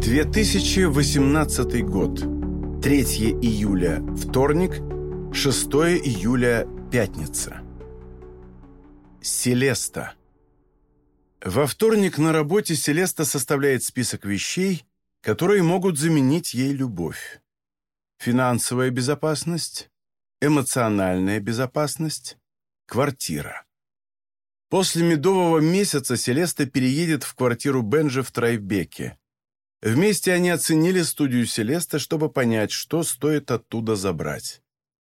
2018 год. 3 июля – вторник, 6 июля – пятница. Селеста. Во вторник на работе Селеста составляет список вещей, которые могут заменить ей любовь. Финансовая безопасность, эмоциональная безопасность, квартира. После медового месяца Селеста переедет в квартиру Бенджи в Трайбеке. Вместе они оценили студию Селеста, чтобы понять, что стоит оттуда забрать.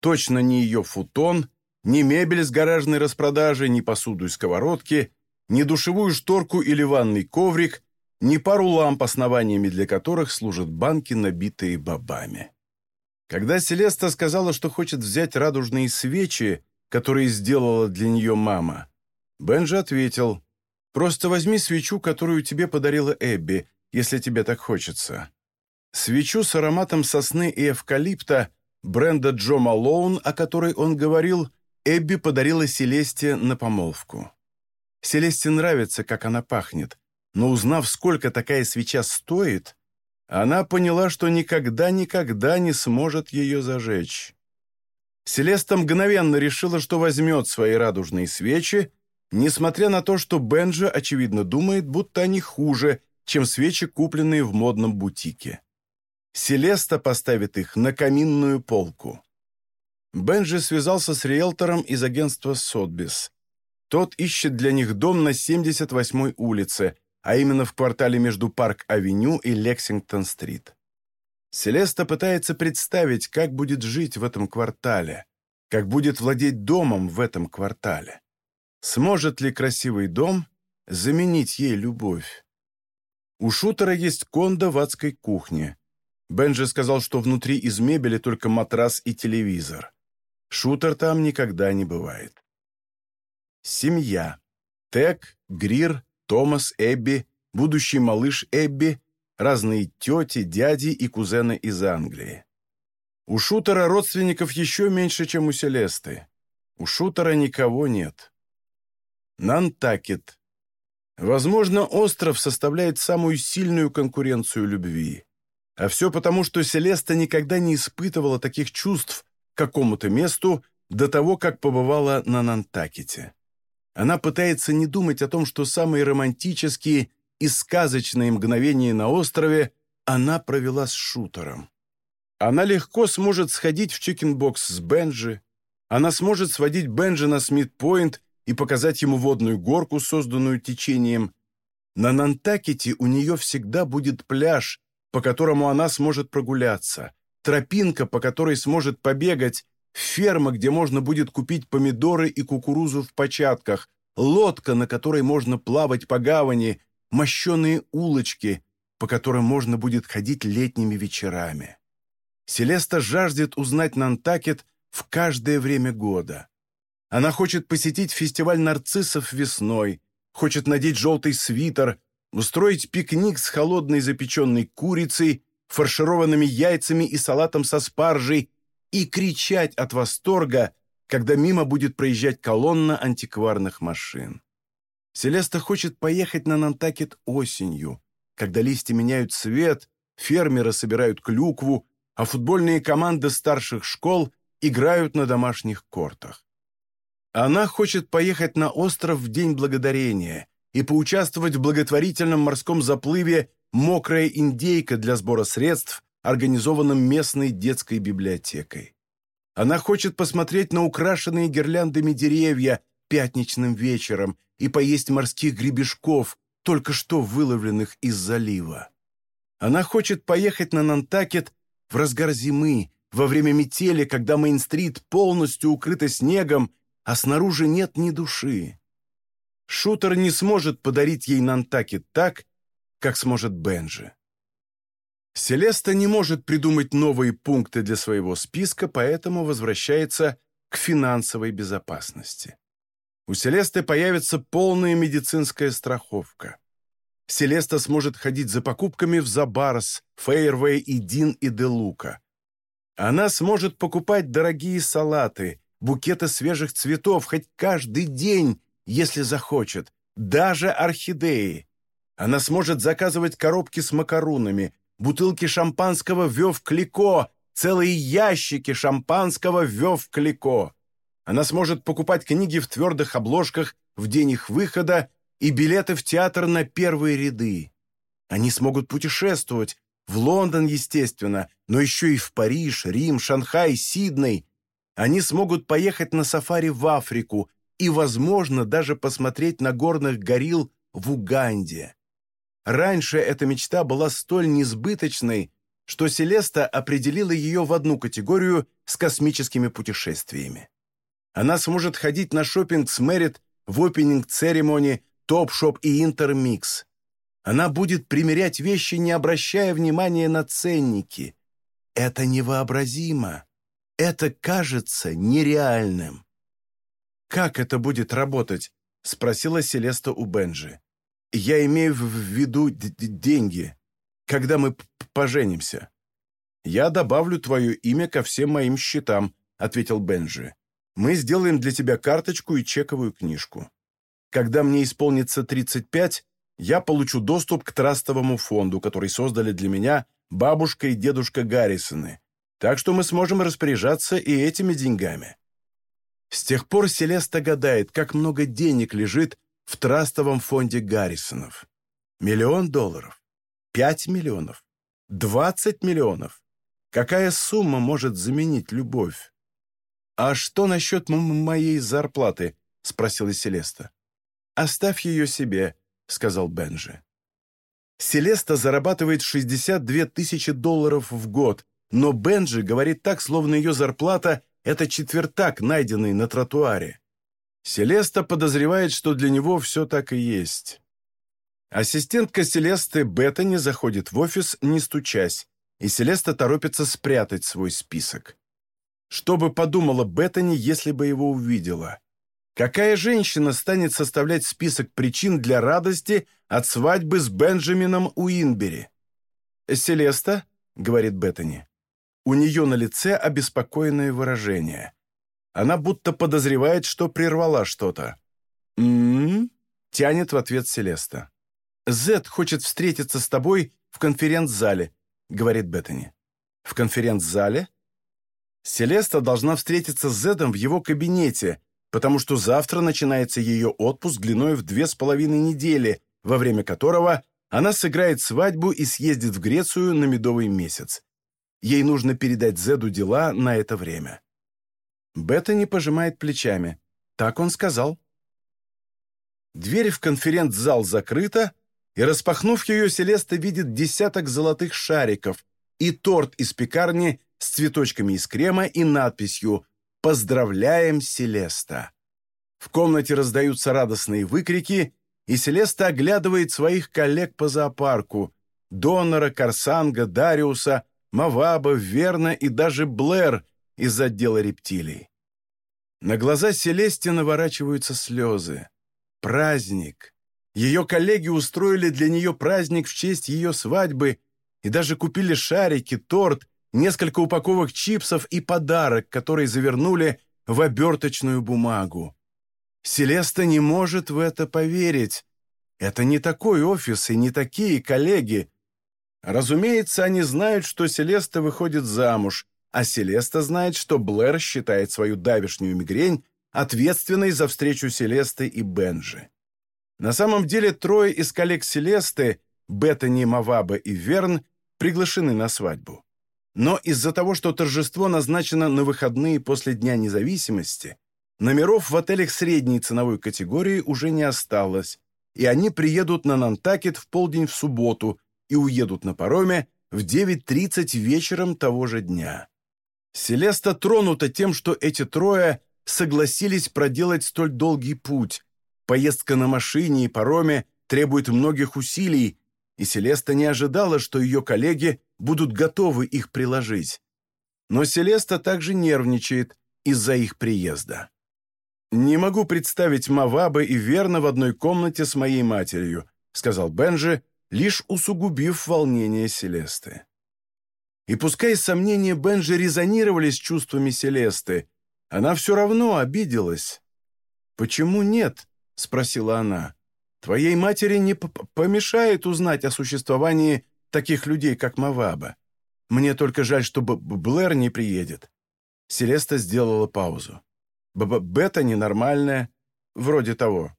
Точно не ее футон, ни мебель с гаражной распродажи, ни посуду и сковородки, ни душевую шторку или ванный коврик, ни пару ламп, основаниями для которых служат банки, набитые бобами. Когда Селеста сказала, что хочет взять радужные свечи, которые сделала для нее мама, Бенджи ответил, «Просто возьми свечу, которую тебе подарила Эбби, если тебе так хочется. Свечу с ароматом сосны и эвкалипта бренда Джо Малоун, о которой он говорил, Эбби подарила Селесте на помолвку. Селесте нравится, как она пахнет, но узнав, сколько такая свеча стоит, она поняла, что никогда-никогда не сможет ее зажечь. Селеста мгновенно решила, что возьмет свои радужные свечи, несмотря на то, что Бенджи, очевидно, думает, будто они хуже, чем свечи, купленные в модном бутике. Селеста поставит их на каминную полку. Бенджи связался с риэлтором из агентства «Сотбис». Тот ищет для них дом на 78-й улице, а именно в квартале между Парк-авеню и Лексингтон-стрит. Селеста пытается представить, как будет жить в этом квартале, как будет владеть домом в этом квартале. Сможет ли красивый дом заменить ей любовь? У шутера есть кондо в адской кухне. Бенджи сказал, что внутри из мебели только матрас и телевизор. Шутер там никогда не бывает. Семья. Тек, Грир, Томас, Эбби, будущий малыш Эбби, разные тети, дяди и кузены из Англии. У Шутера родственников еще меньше, чем у Селесты. У Шутера никого нет. Нантакет. Возможно, остров составляет самую сильную конкуренцию любви. А все потому, что Селеста никогда не испытывала таких чувств к какому-то месту до того, как побывала на Нантакете. Она пытается не думать о том, что самые романтические и сказочные мгновения на острове она провела с Шутером. Она легко сможет сходить в Chicken Box с Бенджи, она сможет сводить Бенджи на Смит-Пойнт и показать ему водную горку, созданную течением. На Нантакете у нее всегда будет пляж, по которому она сможет прогуляться, тропинка, по которой сможет побегать, ферма, где можно будет купить помидоры и кукурузу в початках, лодка, на которой можно плавать по гавани, мощеные улочки, по которым можно будет ходить летними вечерами. Селеста жаждет узнать Нантакет в каждое время года. Она хочет посетить фестиваль нарциссов весной, хочет надеть желтый свитер, устроить пикник с холодной запеченной курицей, фаршированными яйцами и салатом со спаржей и кричать от восторга, когда мимо будет проезжать колонна антикварных машин. Селеста хочет поехать на Нантакет осенью, когда листья меняют цвет, фермеры собирают клюкву, а футбольные команды старших школ играют на домашних кортах. Она хочет поехать на остров в День Благодарения и поучаствовать в благотворительном морском заплыве «Мокрая индейка» для сбора средств, организованном местной детской библиотекой. Она хочет посмотреть на украшенные гирляндами деревья пятничным вечером и поесть морских гребешков, только что выловленных из залива. Она хочет поехать на Нантакет в разгар зимы, во время метели, когда Мейн-стрит полностью укрыта снегом а снаружи нет ни души. Шутер не сможет подарить ей Нантаки так, как сможет Бенджи. Селеста не может придумать новые пункты для своего списка, поэтому возвращается к финансовой безопасности. У Селесты появится полная медицинская страховка. Селеста сможет ходить за покупками в Забарс, Фейервей и Дин и Делука. Она сможет покупать дорогие салаты, букеты свежих цветов хоть каждый день, если захочет, даже орхидеи. Она сможет заказывать коробки с макарунами, бутылки шампанского Вев Клико, целые ящики шампанского Вев Клико. Она сможет покупать книги в твердых обложках в день их выхода и билеты в театр на первые ряды. Они смогут путешествовать, в Лондон, естественно, но еще и в Париж, Рим, Шанхай, Сидней. Они смогут поехать на сафари в Африку и, возможно, даже посмотреть на горных горилл в Уганде. Раньше эта мечта была столь несбыточной, что Селеста определила ее в одну категорию с космическими путешествиями. Она сможет ходить на шопинг с Мэрит в опенинг-церемонии, топ-шоп и интермикс. Она будет примерять вещи, не обращая внимания на ценники. Это невообразимо. Это кажется нереальным. «Как это будет работать?» — спросила Селеста у Бенджи. «Я имею в виду деньги, когда мы поженимся». «Я добавлю твое имя ко всем моим счетам», — ответил Бенджи. «Мы сделаем для тебя карточку и чековую книжку. Когда мне исполнится 35, я получу доступ к трастовому фонду, который создали для меня бабушка и дедушка Гаррисоны, так что мы сможем распоряжаться и этими деньгами. С тех пор Селеста гадает, как много денег лежит в трастовом фонде Гаррисонов. Миллион долларов? Пять миллионов? Двадцать миллионов? Какая сумма может заменить любовь? «А что насчет моей зарплаты?» — спросила Селеста. «Оставь ее себе», — сказал Бенджи. Селеста зарабатывает 62 тысячи долларов в год, но Бенджи говорит так, словно ее зарплата — это четвертак, найденный на тротуаре. Селеста подозревает, что для него все так и есть. Ассистентка Селесты Беттани заходит в офис, не стучась, и Селеста торопится спрятать свой список. Что бы подумала Беттани, если бы его увидела? Какая женщина станет составлять список причин для радости от свадьбы с Бенджамином Уинбери? «Селеста», — говорит Беттани. У нее на лице обеспокоенное выражение. Она будто подозревает, что прервала что-то. «М-м-м», тянет в ответ Селеста. «Зет хочет встретиться с тобой в конференц-зале», — говорит Беттани. «В конференц-зале?» Селеста должна встретиться с Зедом в его кабинете, потому что завтра начинается ее отпуск длиной в две с половиной недели, во время которого она сыграет свадьбу и съездит в Грецию на медовый месяц. Ей нужно передать Зеду дела на это время. Бета не пожимает плечами. Так он сказал. Дверь в конференц-зал закрыта, и, распахнув ее, Селеста видит десяток золотых шариков и торт из пекарни с цветочками из крема и надписью «Поздравляем, Селеста!». В комнате раздаются радостные выкрики, и Селеста оглядывает своих коллег по зоопарку – Донора, Корсанга, Дариуса, Маваба, Верна и даже Блэр из отдела рептилий. На глаза Селесте наворачиваются слезы. Праздник. Ее коллеги устроили для нее праздник в честь ее свадьбы и даже купили шарики, торт, несколько упаковок чипсов и подарок, который завернули в оберточную бумагу. Селеста не может в это поверить. Это не такой офис и не такие коллеги. Разумеется, они знают, что Селеста выходит замуж, а Селеста знает, что Блэр считает свою давишнюю мигрень ответственной за встречу Селесты и Бенжи. На самом деле трое из коллег Селесты, Беттани, Маваба и Верн, приглашены на свадьбу. Но из-за того, что торжество назначено на выходные после Дня независимости, номеров в отелях средней ценовой категории уже не осталось, и они приедут на Нантакет в полдень в субботу и уедут на пароме в 9.30 вечером того же дня. Селеста тронута тем, что эти трое согласились проделать столь долгий путь. Поездка на машине и пароме требует многих усилий, и Селеста не ожидала, что ее коллеги будут готовы их приложить. Но Селеста также нервничает из-за их приезда. «Не могу представить Маваба и Верна в одной комнате с моей матерью», сказал Бенжи, лишь усугубив волнение Селесты. И пускай сомнения Бенжи резонировали с чувствами Селесты, она все равно обиделась. «Почему нет?» — спросила она. Твоей матери не помешает узнать о существовании таких людей, как Маваба. Мне только жаль, что Б Блэр не приедет». Селеста сделала паузу. Б -б «Бета ненормальная. Вроде того».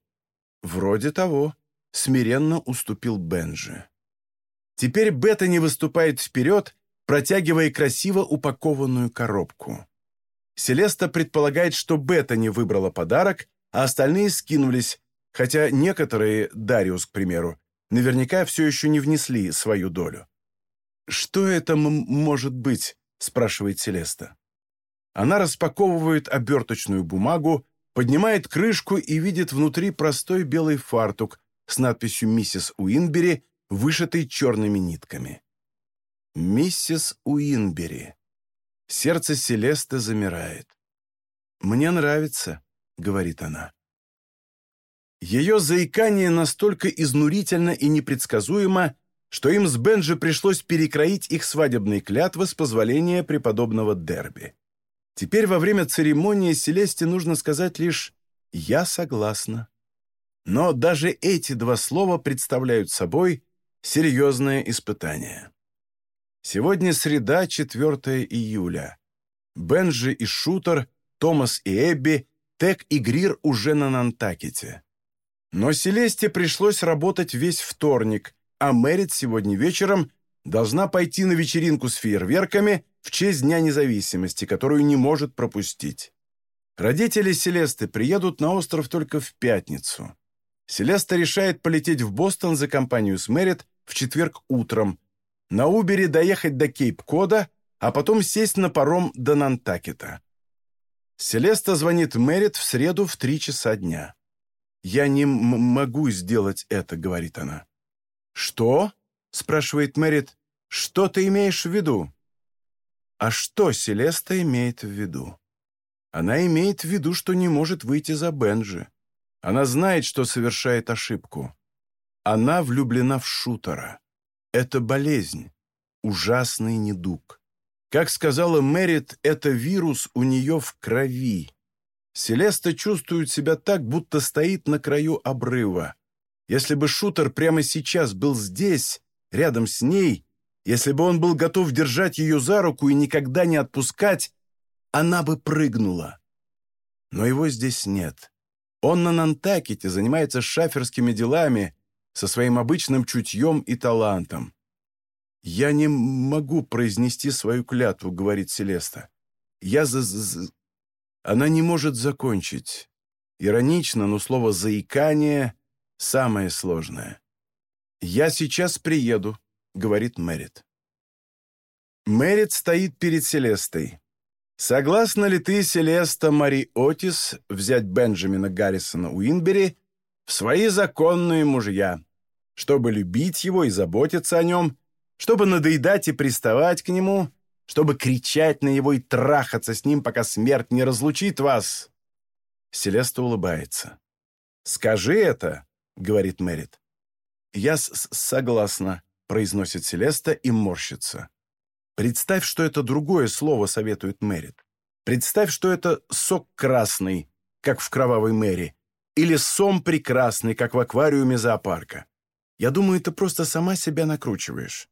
«Вроде того», — смиренно уступил Бенджи. Теперь Бета не выступает вперед, протягивая красиво упакованную коробку. Селеста предполагает, что Бета не выбрала подарок, а остальные скинулись, хотя некоторые, Дариус, к примеру, наверняка все еще не внесли свою долю. «Что это может быть?» – спрашивает Селеста. Она распаковывает оберточную бумагу, поднимает крышку и видит внутри простой белый фартук с надписью «Миссис Уинбери», вышитый черными нитками. «Миссис Уинбери». Сердце Селесты замирает. «Мне нравится», — говорит она. Ее заикание настолько изнурительно и непредсказуемо, что им с Бенджи пришлось перекроить их свадебные клятвы с позволения преподобного Дерби. Теперь во время церемонии Селесте нужно сказать лишь «я согласна». Но даже эти два слова представляют собой серьезное испытание. Сегодня среда, 4 июля. Бенджи и Шутер, Томас и Эбби, Тек и Грир уже на Нантакете. Но Селесте пришлось работать весь вторник, а Мэрит сегодня вечером должна пойти на вечеринку с фейерверками в честь Дня независимости, которую не может пропустить. Родители Селесты приедут на остров только в пятницу. Селеста решает полететь в Бостон за компанию с Мэрит в четверг утром, на Убере доехать до Кейп-Кода, а потом сесть на паром до Нантакета. Селеста звонит Мэрит в среду в три часа дня. «Я не могу сделать это», — говорит она. «Что?» — спрашивает Мэрит. «Что ты имеешь в виду?» А что Селеста имеет в виду? Она имеет в виду, что не может выйти за Бенджи. Она знает, что совершает ошибку. Она влюблена в шутера. Это болезнь, ужасный недуг. Как сказала Мэрит, это вирус у нее в крови. Селеста чувствует себя так, будто стоит на краю обрыва. Если бы шутер прямо сейчас был здесь, рядом с ней, если бы он был готов держать ее за руку и никогда не отпускать, она бы прыгнула. Но его здесь нет. Он на Нантакете занимается шаферскими делами, со своим обычным чутьем и талантом. «Я не могу произнести свою клятву», — говорит Селеста. «Я за...». Она не может закончить. Иронично, но слово «заикание» — самое сложное. «Я сейчас приеду», — говорит Мэрит. Мэрит стоит перед Селестой. «Согласна ли ты, Селеста Мари Отис, взять Бенджамина Гаррисона Уинбери в свои законные мужья, чтобы любить его и заботиться о нем, чтобы надоедать и приставать к нему, чтобы кричать на него и трахаться с ним, пока смерть не разлучит вас». Селеста улыбается. «Скажи это», — говорит Мэрит. «Я согласна», — произносит Селеста и морщится. «Представь, что это другое слово», — советует Мэрит. «Представь, что это сок красный, как в «Кровавой Мэри», или сом прекрасный, как в аквариуме зоопарка. Я думаю, ты просто сама себя накручиваешь.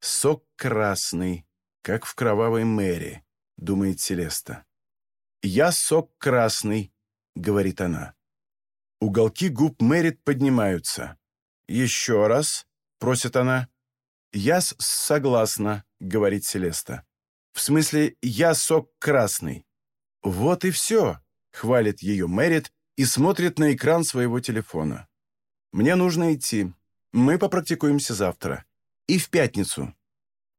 Сок красный, как в кровавой Мэри, думает Селеста. Я сок красный, говорит она. Уголки губ Мэрит поднимаются. «Еще раз», — просит она. «Я согласна», — говорит Селеста. «В смысле, я сок красный». «Вот и все», — хвалит ее Мэрит и смотрит на экран своего телефона. «Мне нужно идти. Мы попрактикуемся завтра. И в пятницу».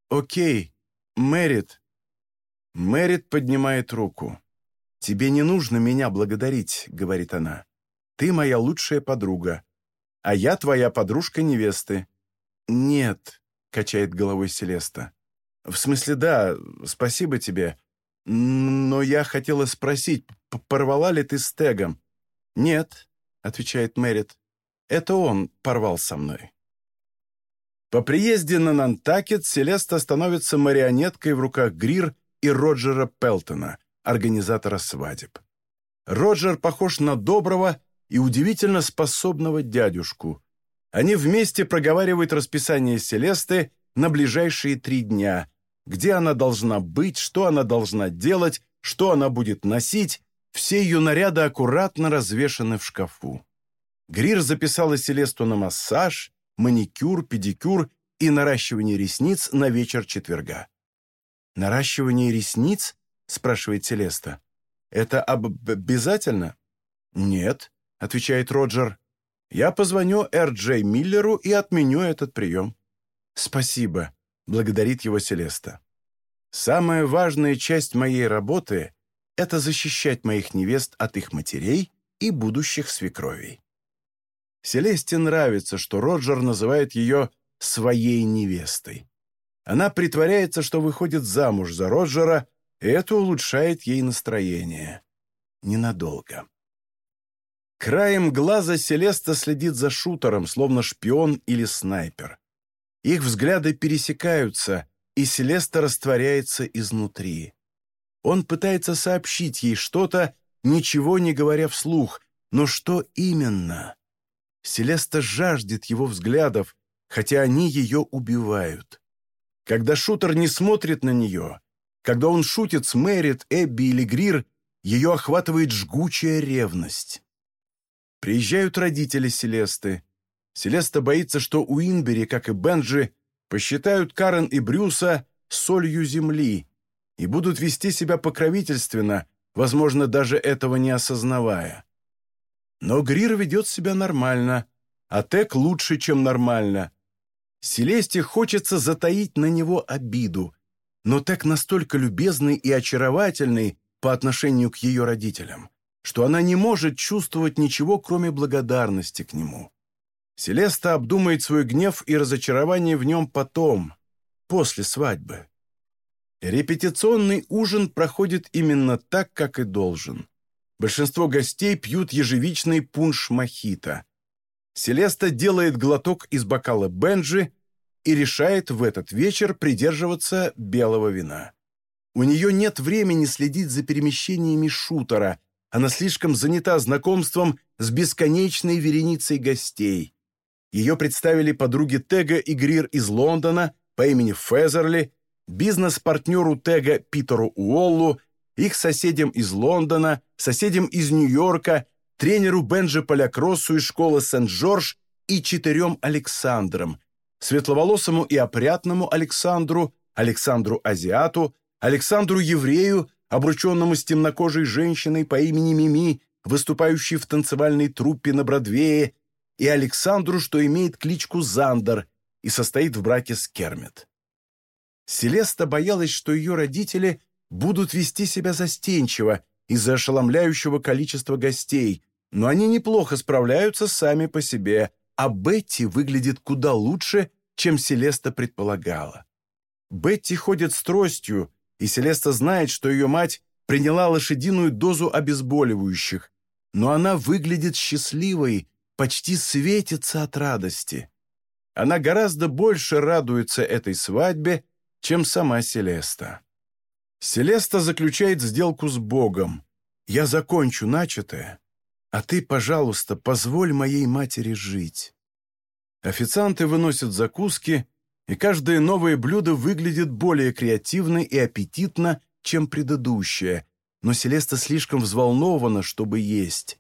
«Окей. Мэрит». Мэрит поднимает руку. «Тебе не нужно меня благодарить», — говорит она. «Ты моя лучшая подруга. А я твоя подружка невесты». «Нет», — качает головой Селеста. «В смысле, да, спасибо тебе. Но я хотела спросить, порвала ли ты с Тегом? «Нет», — отвечает Мэрит, — «это он порвал со мной». По приезде на Нантакет Селеста становится марионеткой в руках Грир и Роджера Пелтона, организатора свадеб. Роджер похож на доброго, и удивительно способного дядюшку. Они вместе проговаривают расписание Селесты на ближайшие три дня, где она должна быть, что она должна делать, что она будет носить, все ее наряды аккуратно развешаны в шкафу. Грир записала Селесту на массаж, маникюр, педикюр и наращивание ресниц на вечер четверга. «Наращивание ресниц?» — спрашивает Селеста. «Это об обязательно?» «Нет», — отвечает Роджер. «Я позвоню Эр-Джей Миллеру и отменю этот прием». «Спасибо», — благодарит его Селеста. «Самая важная часть моей работы — это защищать моих невест от их матерей и будущих свекровей». Селесте нравится, что Роджер называет ее «своей невестой». Она притворяется, что выходит замуж за Роджера, и это улучшает ей настроение. Ненадолго. Краем глаза Селеста следит за шутером, словно шпион или снайпер. Их взгляды пересекаются, и Селеста растворяется изнутри. Он пытается сообщить ей что-то, ничего не говоря вслух, но что именно? Селеста жаждет его взглядов, хотя они ее убивают. Когда шутер не смотрит на нее, когда он шутит с Мэрит, Эбби или Грир, ее охватывает жгучая ревность. Приезжают родители Селесты. Селеста боится, что Уинбери, как и Бенджи, посчитают Карен и Брюса солью земли и будут вести себя покровительственно, возможно, даже этого не осознавая. Но Грир ведет себя нормально, а Тек лучше, чем нормально. Селесте хочется затаить на него обиду, но Тек настолько любезный и очаровательный по отношению к ее родителям, что она не может чувствовать ничего, кроме благодарности к нему. Селеста обдумает свой гнев и разочарование в нем потом, после свадьбы. Репетиционный ужин проходит именно так, как и должен. Большинство гостей пьют ежевичный пунш мохито. Селеста делает глоток из бокала Бенджи и решает в этот вечер придерживаться белого вина. У нее нет времени следить за перемещениями шутера, она слишком занята знакомством с бесконечной вереницей гостей. Ее представили подруге Тега и Грир из Лондона по имени Фезерли, бизнес-партнеру Тега Питеру Уоллу их соседям из Лондона, соседям из Нью-Йорка, тренеру Бенджи Полякроссу из школы Сент-Джордж и четырем Александрам, светловолосому и опрятному Александру, Александру Азиату, Александру Еврею, обрученному с темнокожей женщиной по имени Мими, выступающей в танцевальной труппе на Бродвее, и Александру, что имеет кличку Зандер и состоит в браке с Кермит. Селеста боялась, что ее родители будут вести себя застенчиво из-за ошеломляющего количества гостей, но они неплохо справляются сами по себе, а Бетти выглядит куда лучше, чем Селеста предполагала. Бетти ходит с тростью, и Селеста знает, что ее мать приняла лошадиную дозу обезболивающих, но она выглядит счастливой, почти светится от радости. Она гораздо больше радуется этой свадьбе, чем сама Селеста. Селеста заключает сделку с Богом. Я закончу начатое, а ты, пожалуйста, позволь моей матери жить. Официанты выносят закуски, и каждое новое блюдо выглядит более креативно и аппетитно, чем предыдущее, но Селеста слишком взволнована, чтобы есть.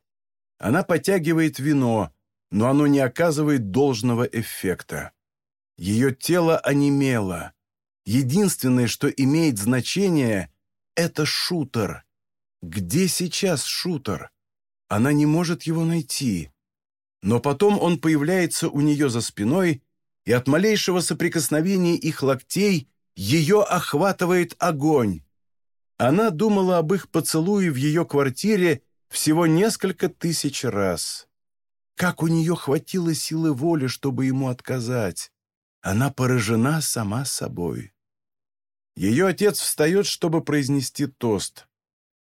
Она подтягивает вино, но оно не оказывает должного эффекта. Ее тело онемело. Единственное, что имеет значение, это шутер. Где сейчас шутер? Она не может его найти. Но потом он появляется у нее за спиной, и от малейшего соприкосновения их локтей ее охватывает огонь. Она думала об их поцелуе в ее квартире всего несколько тысяч раз. Как у нее хватило силы воли, чтобы ему отказать? Она поражена сама собой. Ее отец встает, чтобы произнести тост.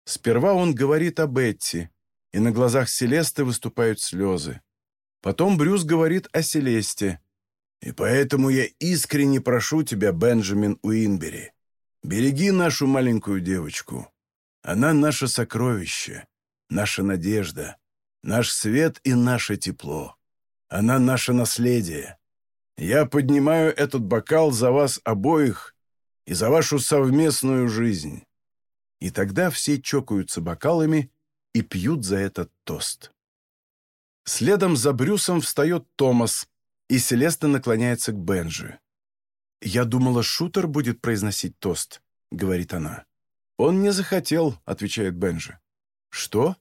Сперва он говорит о Бетти, и на глазах Селесты выступают слезы. Потом Брюс говорит о Селесте. «И поэтому я искренне прошу тебя, Бенджамин Уинбери, береги нашу маленькую девочку. Она наше сокровище, наша надежда. наш свет и наше тепло. Она наше наследие. Я поднимаю этот бокал за вас обоих и за вашу совместную жизнь». И тогда все чокаются бокалами и пьют за этот тост. Следом за Брюсом встает Томас, и Селеста наклоняется к Бенжи. «Я думала, шутер будет произносить тост», — говорит она. «Он не захотел», — отвечает Бенжи. «Что?»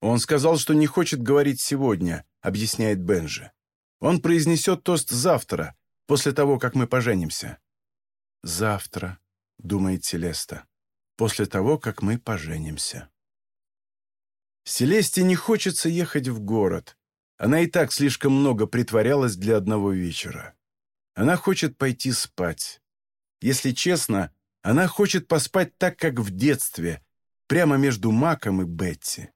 «Он сказал, что не хочет говорить сегодня», — объясняет Бенжи. «Он произнесет тост завтра, после того, как мы поженимся». «Завтра», — думает Селеста, — «после того, как мы поженимся». Селесте не хочется ехать в город. Она и так слишком много притворялась для одного вечера. Она хочет пойти спать. Если честно, она хочет поспать так, как в детстве, прямо между Маком и Бетти.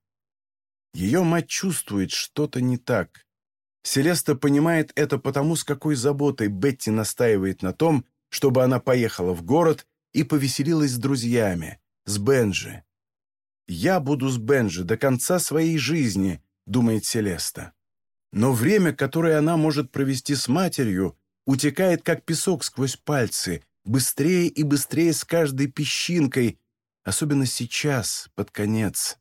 Ее мать чувствует что-то не так. Селеста понимает это потому, с какой заботой Бетти настаивает на том, чтобы она поехала в город и повеселилась с друзьями, с Бенджи. «Я буду с Бенджи до конца своей жизни», — думает Селеста. Но время, которое она может провести с матерью, утекает как песок сквозь пальцы, быстрее и быстрее с каждой песчинкой, особенно сейчас, под конец.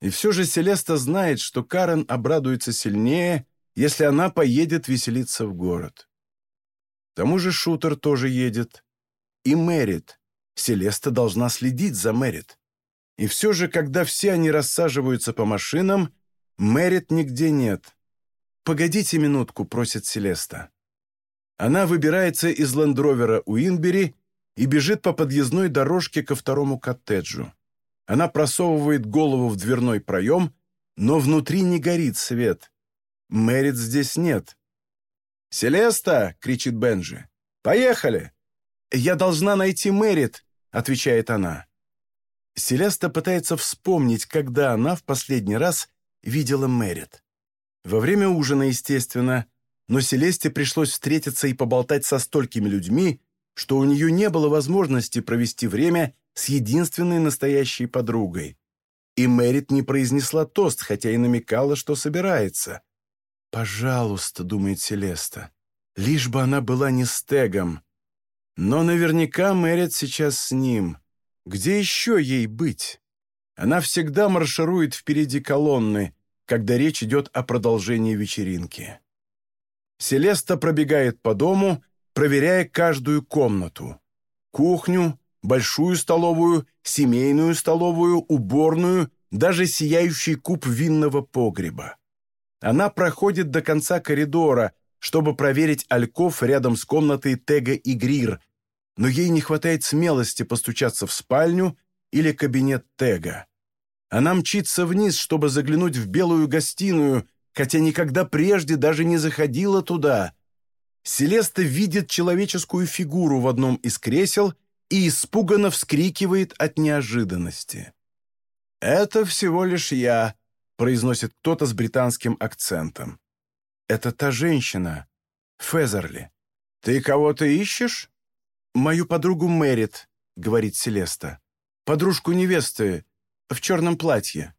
И все же Селеста знает, что Карен обрадуется сильнее, если она поедет веселиться в город. К тому же Шутер тоже едет. И Мэрит. Селеста должна следить за Мэрит. И все же, когда все они рассаживаются по машинам, Мэрит нигде нет. «Погодите минутку», — просит Селеста. Она выбирается из лендровера Уинбери и бежит по подъездной дорожке ко второму коттеджу. Она просовывает голову в дверной проем, но внутри не горит свет. Мэрит здесь нет. «Селеста!» — кричит Бенджи. «Поехали!» «Я должна найти Мэрит!» — отвечает она. Селеста пытается вспомнить, когда она в последний раз видела Мэрит. Во время ужина, естественно, но Селесте пришлось встретиться и поболтать со столькими людьми, что у нее не было возможности провести время с единственной настоящей подругой. И Мэрит не произнесла тост, хотя и намекала, что собирается. «Пожалуйста», — думает Селеста, — «лишь бы она была не с Тегом». Но наверняка Мэрит сейчас с ним. Где еще ей быть? Она всегда марширует впереди колонны, когда речь идет о продолжении вечеринки. Селеста пробегает по дому, проверяя каждую комнату. Кухню, большую столовую, семейную столовую, уборную, даже сияющий куб винного погреба. Она проходит до конца коридора, чтобы проверить альков рядом с комнатой Тега и Грир, но ей не хватает смелости постучаться в спальню или кабинет Тега. Она мчится вниз, чтобы заглянуть в белую гостиную, хотя никогда прежде даже не заходила туда. Селеста видит человеческую фигуру в одном из кресел и испуганно вскрикивает от неожиданности. «Это всего лишь я», — произносит кто-то с британским акцентом. «Это та женщина, Фезерли. Ты кого-то ищешь?» «Мою подругу Мэрит», — говорит Селеста. «Подружку невесты в черном платье».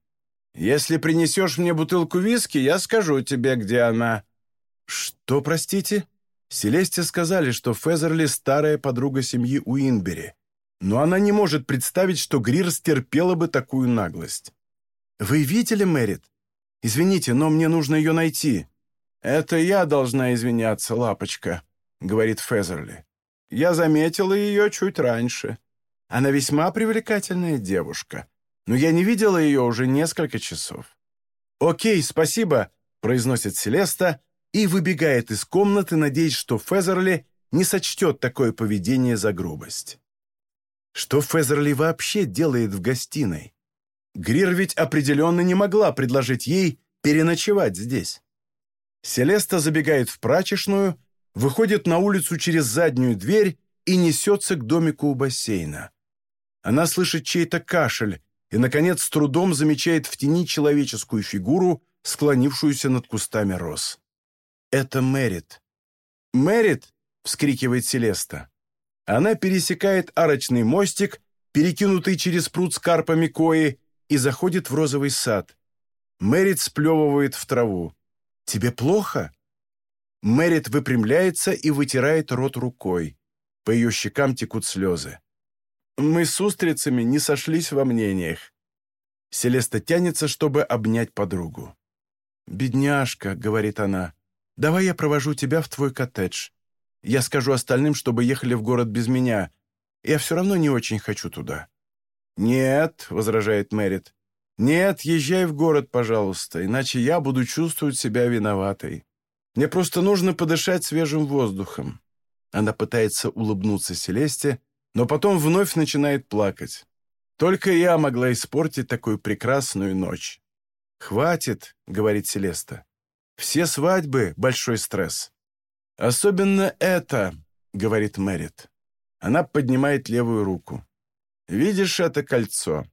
«Если принесешь мне бутылку виски, я скажу тебе, где она». «Что, простите?» Селесте сказали, что Фезерли – старая подруга семьи Уинбери, но она не может представить, что Грир стерпела бы такую наглость. «Вы видели Мэрит? Извините, но мне нужно ее найти». «Это я должна извиняться, лапочка», — говорит Фезерли. «Я заметила ее чуть раньше. Она весьма привлекательная девушка но я не видела ее уже несколько часов. «Окей, спасибо», — произносит Селеста и выбегает из комнаты, надеясь, что Фезерли не сочтет такое поведение за грубость. Что Фезерли вообще делает в гостиной? Грир ведь определенно не могла предложить ей переночевать здесь. Селеста забегает в прачечную, выходит на улицу через заднюю дверь и несется к домику у бассейна. Она слышит чей-то кашель, и, наконец, с трудом замечает в тени человеческую фигуру, склонившуюся над кустами роз. Это Мэрит. «Мэрит!» — вскрикивает Селеста. Она пересекает арочный мостик, перекинутый через пруд с карпами кои, и заходит в розовый сад. Мэрит сплевывает в траву. «Тебе плохо?» Мэрит выпрямляется и вытирает рот рукой. По ее щекам текут слезы. Мы с устрицами не сошлись во мнениях. Селеста тянется, чтобы обнять подругу. «Бедняжка», — говорит она, — «давай я провожу тебя в твой коттедж. Я скажу остальным, чтобы ехали в город без меня. Я все равно не очень хочу туда». «Нет», — возражает Мэрит, — «нет, езжай в город, пожалуйста, иначе я буду чувствовать себя виноватой. Мне просто нужно подышать свежим воздухом». Она пытается улыбнуться Селесте, но потом вновь начинает плакать. Только я могла испортить такую прекрасную ночь. «Хватит», — говорит Селеста. «Все свадьбы — большой стресс». «Особенно это», — говорит Мэрит. Она поднимает левую руку. «Видишь это кольцо?»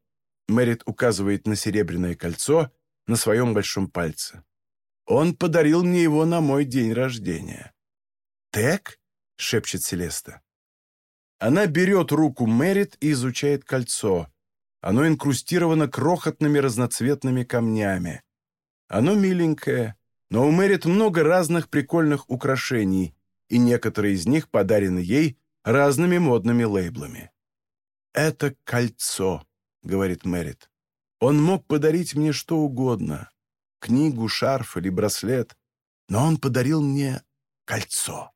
Мэрит указывает на серебряное кольцо на своем большом пальце. «Он подарил мне его на мой день рождения». «Тек?» — шепчет Селеста. Она берет руку Мэрит и изучает кольцо. Оно инкрустировано крохотными разноцветными камнями. Оно миленькое, но у Мэрит много разных прикольных украшений, и некоторые из них подарены ей разными модными лейблами. «Это кольцо», — говорит Мэрит. «Он мог подарить мне что угодно — книгу, шарф или браслет, но он подарил мне кольцо».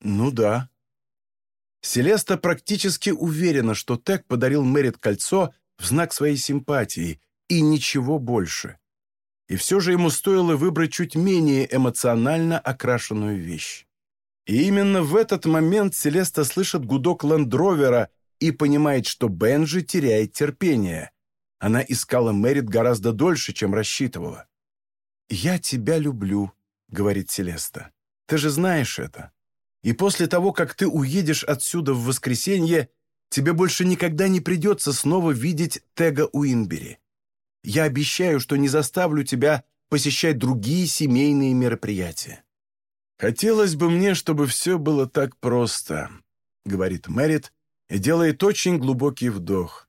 «Ну да». Селеста практически уверена, что Тек подарил Мэрит кольцо в знак своей симпатии и ничего больше. И все же ему стоило выбрать чуть менее эмоционально окрашенную вещь. И именно в этот момент Селеста слышит гудок лендровера и понимает, что Бенджи теряет терпение. Она искала Мэрит гораздо дольше, чем рассчитывала. «Я тебя люблю», — говорит Селеста. «Ты же знаешь это. И после того, как ты уедешь отсюда в воскресенье, тебе больше никогда не придется снова видеть Тега Уинбери. Я обещаю, что не заставлю тебя посещать другие семейные мероприятия». «Хотелось бы мне, чтобы все было так просто», — говорит Мэрит и делает очень глубокий вдох.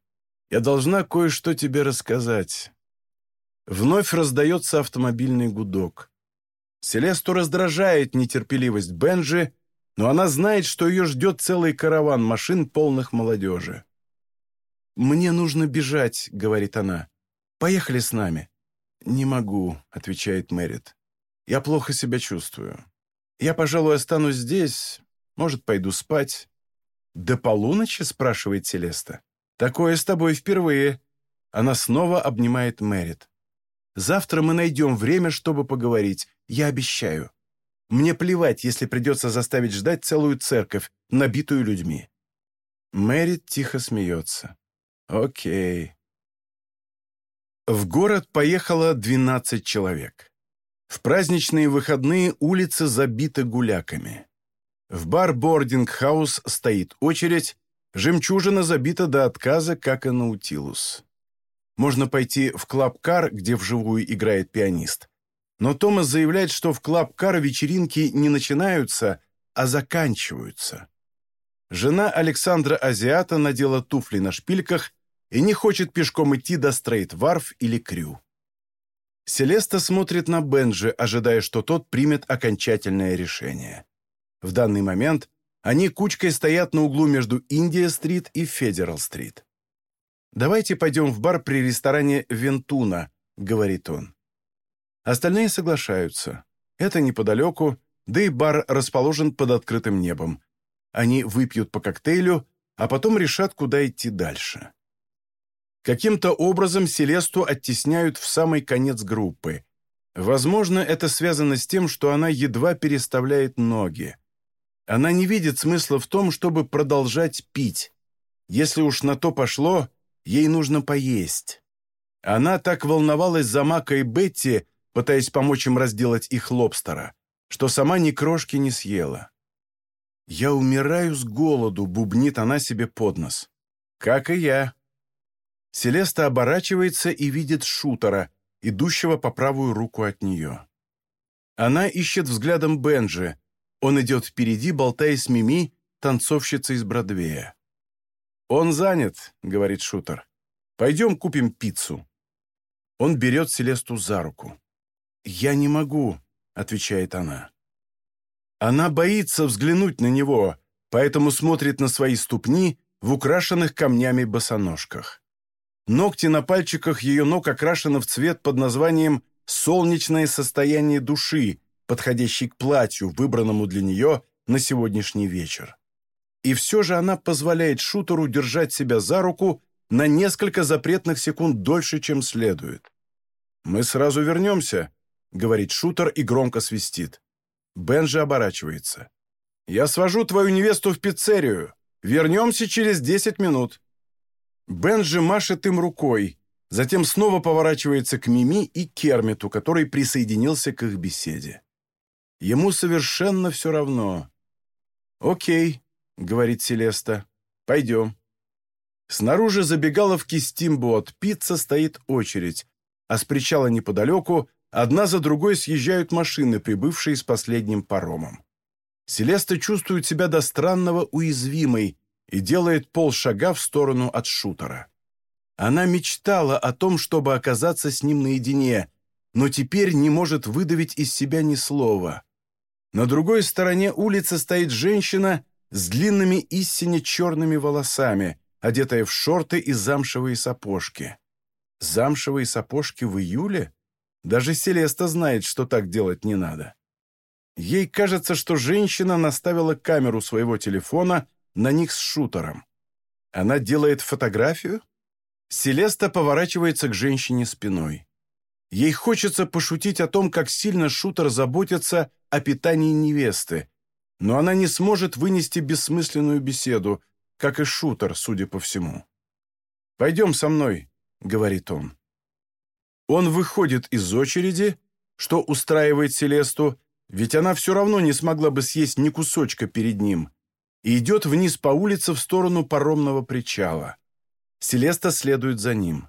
«Я должна кое-что тебе рассказать». Вновь раздается автомобильный гудок. Селесту раздражает нетерпеливость Бенджи, но она знает, что ее ждет целый караван машин, полных молодежи. «Мне нужно бежать», — говорит она. «Поехали с нами». «Не могу», — отвечает Мэрит. «Я плохо себя чувствую. Я, пожалуй, останусь здесь, может, пойду спать». «До полуночи?» — спрашивает Селеста. «Такое с тобой впервые». Она снова обнимает Мэрит. «Завтра мы найдем время, чтобы поговорить, я обещаю». Мне плевать, если придется заставить ждать целую церковь, набитую людьми». Мэри тихо смеется. «Окей». В город поехало 12 человек. В праздничные выходные улицы забиты гуляками. В бар «Бординг-хаус» стоит очередь, жемчужина забита до отказа, как и Наутилус. Можно пойти в клаб-кар, где вживую играет пианист, но Томас заявляет, что в клаб-кар вечеринки не начинаются, а заканчиваются. Жена Александра Азиата надела туфли на шпильках и не хочет пешком идти до Стрейт-Варф или Крю. Селеста смотрит на Бенджи, ожидая, что тот примет окончательное решение. В данный момент они кучкой стоят на углу между Индия-стрит и Федерал-стрит. «Давайте пойдем в бар при ресторане «Вентуна», — говорит он. Остальные соглашаются. Это неподалеку, да и бар расположен под открытым небом. Они выпьют по коктейлю, а потом решат, куда идти дальше. Каким-то образом Селесту оттесняют в самый конец группы. Возможно, это связано с тем, что она едва переставляет ноги. Она не видит смысла в том, чтобы продолжать пить. Если уж на то пошло, ей нужно поесть. Она так волновалась за Мака и Бетти, пытаясь помочь им разделать их лобстера, что сама ни крошки не съела. «Я умираю с голоду», — бубнит она себе под нос. «Как и я». Селеста оборачивается и видит шутера, идущего по правую руку от нее. Она ищет взглядом Бенджи. Он идет впереди, болтая с Мими, танцовщицей из Бродвея. «Он занят», — говорит шутер. «Пойдем купим пиццу». Он берет Селесту за руку. «Я не могу», — отвечает она. Она боится взглянуть на него, поэтому смотрит на свои ступни в украшенных камнями босоножках. Ногти на пальчиках ее ног окрашены в цвет под названием «солнечное состояние души», подходящий к платью, выбранному для нее на сегодняшний вечер. И все же она позволяет шутеру держать себя за руку на несколько запретных секунд дольше, чем следует. «Мы сразу вернемся», — говорит шутер и громко свистит. Бен же оборачивается. «Я свожу твою невесту в пиццерию. Вернемся через десять минут». Бен же машет им рукой, затем снова поворачивается к Мими и Кермиту, который присоединился к их беседе. Ему совершенно все равно. «Окей», — говорит Селеста, — «пойдем». Снаружи забегаловки Steamboat Пицца стоит очередь, а с причала неподалеку одна за другой съезжают машины, прибывшие с последним паромом. Селеста чувствует себя до странного уязвимой и делает полшага в сторону от шутера. Она мечтала о том, чтобы оказаться с ним наедине, но теперь не может выдавить из себя ни слова. На другой стороне улицы стоит женщина с длинными истине черными волосами, одетая в шорты и замшевые сапожки. Замшевые сапожки в июле? Даже Селеста знает, что так делать не надо. Ей кажется, что женщина наставила камеру своего телефона на них с шутером. Она делает фотографию? Селеста поворачивается к женщине спиной. Ей хочется пошутить о том, как сильно шутер заботится о питании невесты, но она не сможет вынести бессмысленную беседу, как и шутер, судя по всему. «Пойдем со мной», — говорит он. Он выходит из очереди, что устраивает Селесту, ведь она все равно не смогла бы съесть ни кусочка перед ним, и идет вниз по улице в сторону паромного причала. Селеста следует за ним.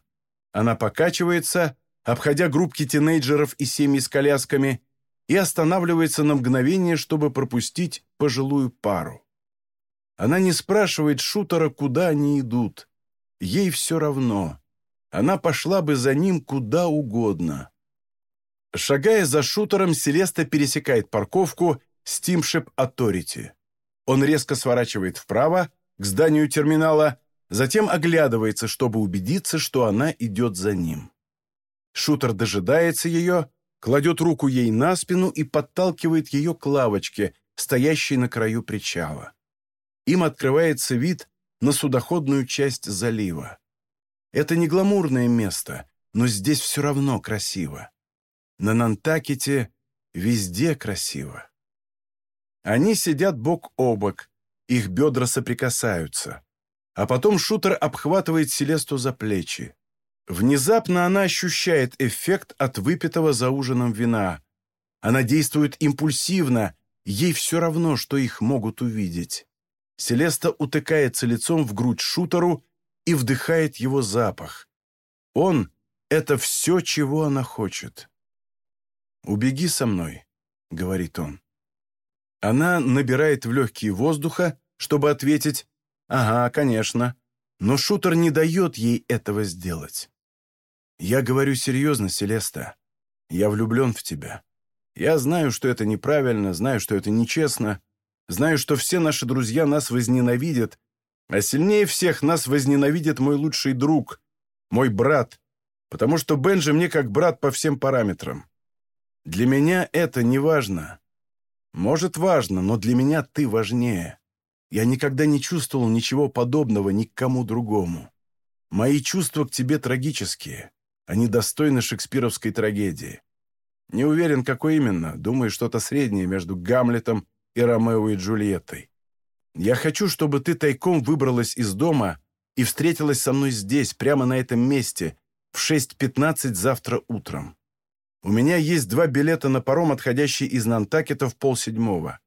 Она покачивается, обходя группки тинейджеров и семьи с колясками, и останавливается на мгновение, чтобы пропустить пожилую пару. Она не спрашивает шутера, куда они идут. Ей все равно. Она пошла бы за ним куда угодно. Шагая за шутером, Селеста пересекает парковку Steamship Authority. Он резко сворачивает вправо, к зданию терминала, затем оглядывается, чтобы убедиться, что она идет за ним. Шутер дожидается ее, кладет руку ей на спину и подталкивает ее к лавочке, стоящей на краю причала. Им открывается вид на судоходную часть залива. Это не гламурное место, но здесь все равно красиво. На Нантакете везде красиво. Они сидят бок о бок, их бедра соприкасаются. А потом шутер обхватывает Селесту за плечи. Внезапно она ощущает эффект от выпитого за ужином вина. Она действует импульсивно, ей все равно, что их могут увидеть. Селеста утыкается лицом в грудь шутеру и вдыхает его запах. Он — это все, чего она хочет. «Убеги со мной», — говорит он. Она набирает в легкие воздуха, чтобы ответить «Ага, конечно», но шутер не дает ей этого сделать. «Я говорю серьезно, Селеста. Я влюблен в тебя. Я знаю, что это неправильно, знаю, что это нечестно, знаю, что все наши друзья нас возненавидят, а сильнее всех нас возненавидит мой лучший друг, мой брат, потому что Бенджи мне как брат по всем параметрам. Для меня это не важно. Может, важно, но для меня ты важнее. Я никогда не чувствовал ничего подобного ни к кому другому. Мои чувства к тебе трагические. Они достойны шекспировской трагедии. Не уверен, какой именно. Думаю, что-то среднее между Гамлетом и Ромео и Джульеттой. Я хочу, чтобы ты тайком выбралась из дома и встретилась со мной здесь, прямо на этом месте, в 6.15 завтра утром. У меня есть два билета на паром, отходящий из Нантакета в полседьмого.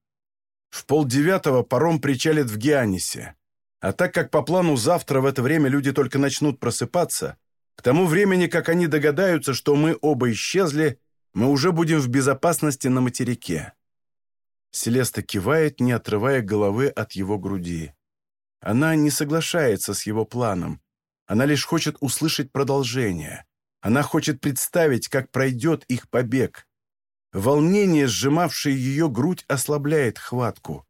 В полдевятого паром причалит в Гианисе. А так как по плану завтра в это время люди только начнут просыпаться, к тому времени, как они догадаются, что мы оба исчезли, мы уже будем в безопасности на материке». Селеста кивает, не отрывая головы от его груди. Она не соглашается с его планом. Она лишь хочет услышать продолжение. Она хочет представить, как пройдет их побег. Волнение, сжимавшее ее грудь, ослабляет хватку.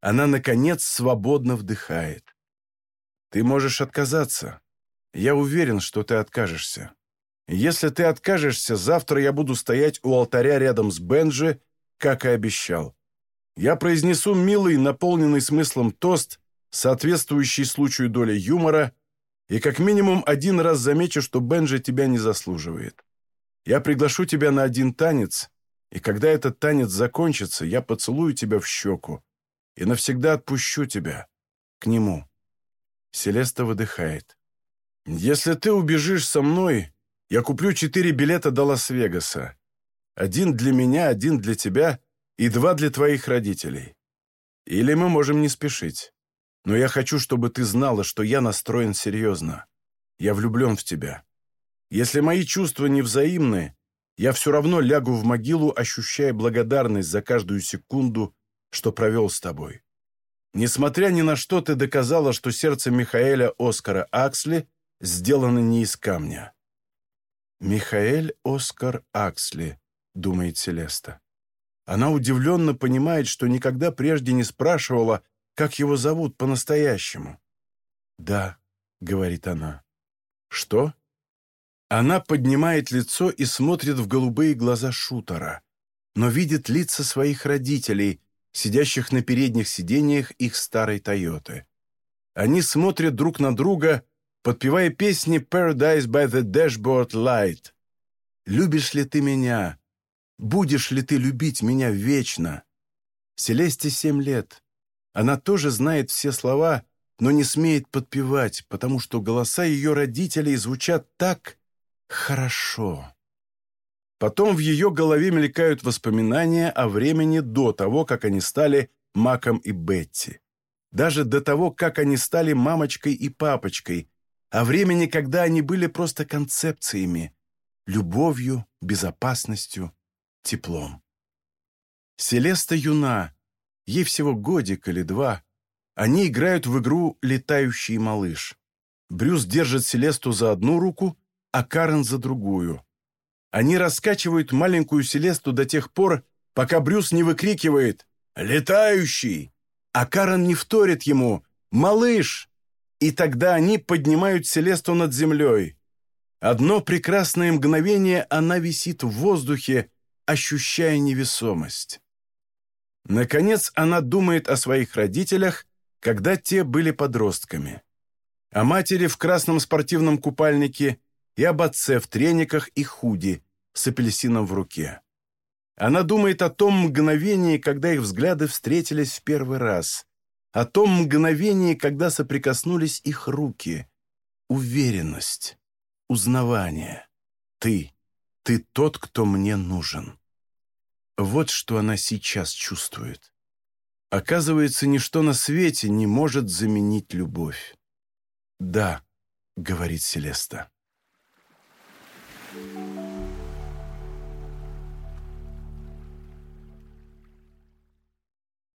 Она, наконец, свободно вдыхает. Ты можешь отказаться. Я уверен, что ты откажешься. Если ты откажешься, завтра я буду стоять у алтаря рядом с Бенджи, как и обещал. Я произнесу милый, наполненный смыслом тост, соответствующий случаю доли юмора, и как минимум один раз замечу, что Бенджи тебя не заслуживает. Я приглашу тебя на один танец, и когда этот танец закончится, я поцелую тебя в щеку и навсегда отпущу тебя к нему. Селеста выдыхает. Если ты убежишь со мной, я куплю четыре билета до Лас-Вегаса. Один для меня, один для тебя и два для твоих родителей. Или мы можем не спешить. Но я хочу, чтобы ты знала, что я настроен серьезно. Я влюблен в тебя. Если мои чувства невзаимны, я все равно лягу в могилу, ощущая благодарность за каждую секунду, что провел с тобой. Несмотря ни на что, ты доказала, что сердце Михаэля Оскара Аксли сделано не из камня. «Михаэль Оскар Аксли», — думает Селеста. Она удивленно понимает, что никогда прежде не спрашивала, как его зовут по-настоящему. «Да», — говорит она. «Что?» Она поднимает лицо и смотрит в голубые глаза шутера, но видит лица своих родителей, сидящих на передних сиденьях их старой «Тойоты». Они смотрят друг на друга, подпевая песни «Paradise by the Dashboard Light». «Любишь ли ты меня? Будешь ли ты любить меня вечно?» Селесте семь лет. Она тоже знает все слова, но не смеет подпевать, потому что голоса ее родителей звучат так хорошо. Потом в ее голове мелькают воспоминания о времени до того, как они стали Маком и Бетти. Даже до того, как они стали мамочкой и папочкой, о времени, когда они были просто концепциями, любовью, безопасностью, теплом. Селеста юна, Ей всего годик или два. Они играют в игру «Летающий малыш». Брюс держит Селесту за одну руку, а Карен за другую. Они раскачивают маленькую Селесту до тех пор, пока Брюс не выкрикивает «Летающий!», а Карен не вторит ему «Малыш!». И тогда они поднимают Селесту над землей. Одно прекрасное мгновение она висит в воздухе, ощущая невесомость. Наконец, она думает о своих родителях, когда те были подростками. О матери в красном спортивном купальнике и об отце в трениках и худи с апельсином в руке. Она думает о том мгновении, когда их взгляды встретились в первый раз, о том мгновении, когда соприкоснулись их руки. Уверенность, узнавание. Ты, ты тот, кто мне нужен. Вот что она сейчас чувствует. Оказывается, ничто на свете не может заменить любовь. «Да», — говорит Селеста.